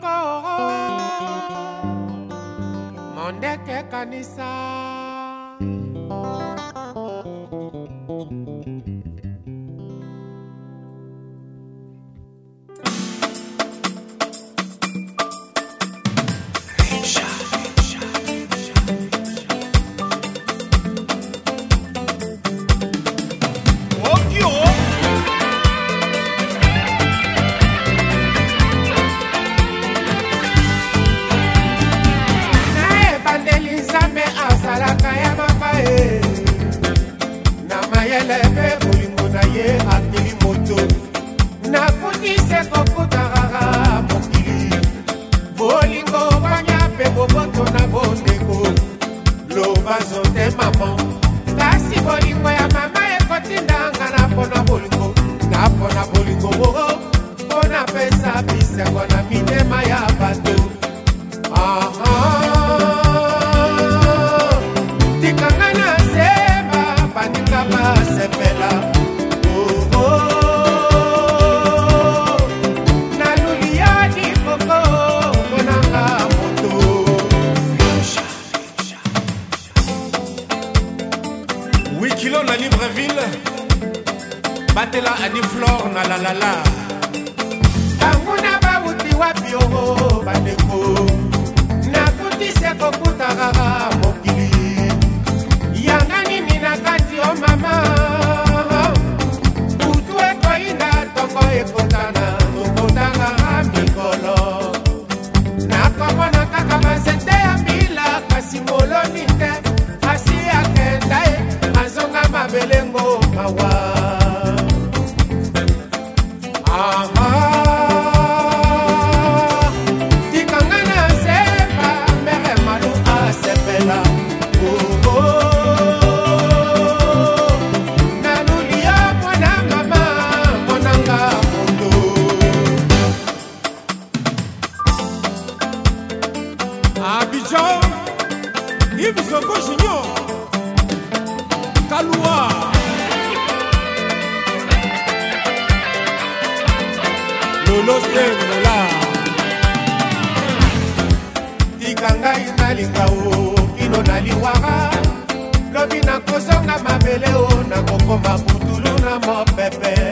moko mondeke kanisa mayele mpe bolingo na ye akimi moto nakutise kokutarara mokili bolingo banya mpe boboto na bondeko loba zote mama kasi bolingo ya mama ekotindanga na mpona bolingo na mpona bolingo oo oh, oh. mpona pesa bisengo na mitema ya libreville batela adi flore na lalala bango na bauti wapi oo bandeko nakutise kokutaka Ah, Abidjan, Yves Soko Junior, Kalouar. tolosengola tika ngai nalinga o kino naliwaka lobi nakosonga mabele o nakokoma butulu na mopepe